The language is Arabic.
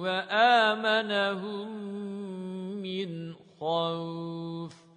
وآمنهم من خوف.